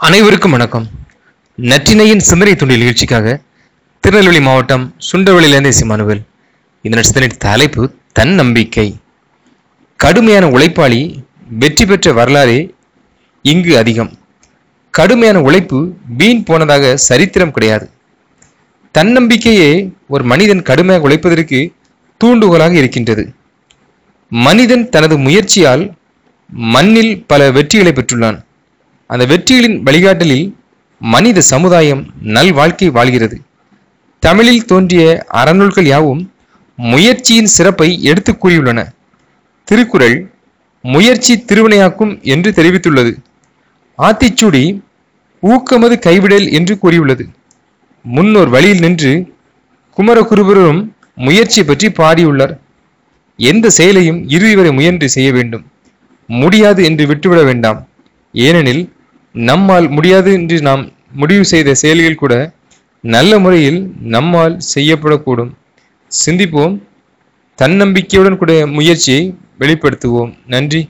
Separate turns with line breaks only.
அனைவருக்கும் வணக்கம். நற்றினையின் சிந்தனை துண்டில் நிகழ்ச்சிக்காக திருநெல்வேலி மாவட்டம் சுண்டவளியிலிருந்து சிமானுவல் இந்த சிந்தனை தலைப்பு தன்னம்பிக்கை. கடுமையான உழைப்பாளி வெற்றி பெற்ற வரலாறே இங்கு அதிகம். கடுமையான உழைப்பு வீண் போனதாக சரித்திரம் கிடையாது. தன்னம்பிக்கையே ஒரு மனிதன் கடுமையாக உழைப்பதற்கு தூண்டுகோலாக இருக்கின்றது. மனிதன் தனது முயற்சியால் மண்ணில் பல வெற்றிகளை பெற்றுள்ளான். அந்த வெற்றிகளின் வழிகாட்டலில் மனித சமுதாயம் நல் வாழ்க்கை வாழ்கிறது. தமிழில் தோன்றிய அறநூல்கள் யாவும் முயற்சியின் சிறப்பை எடுத்து கூறியுள்ளன. திருக்குறள் முயற்சி திருவினையாக்கும் என்று தெரிவித்துள்ளது. ஆத்திச்சூடி ஊக்கமது கைவிடல் என்று கூறியுள்ளது. முன்னோர் வழியில் நின்று குமரகுருபரும் முயற்சி பற்றி பாடியுள்ளார். எந்த செயலையும் இறுதி வரை முயன்று செய்ய வேண்டும். முடியாது என்று விட்டுவிட வேண்டாம். ஏனெனில் நம்மால் முடியாது என்று நாம் முடிவு செய்த செயல்கள் கூட நல்ல முறையில் நம்மால் செய்யப்படக்கூடும். சிந்திப்போம். தன்னம்பிக்கையுடன் கூடிய முயற்சியை வெளிப்படுத்துவோம். நன்றி.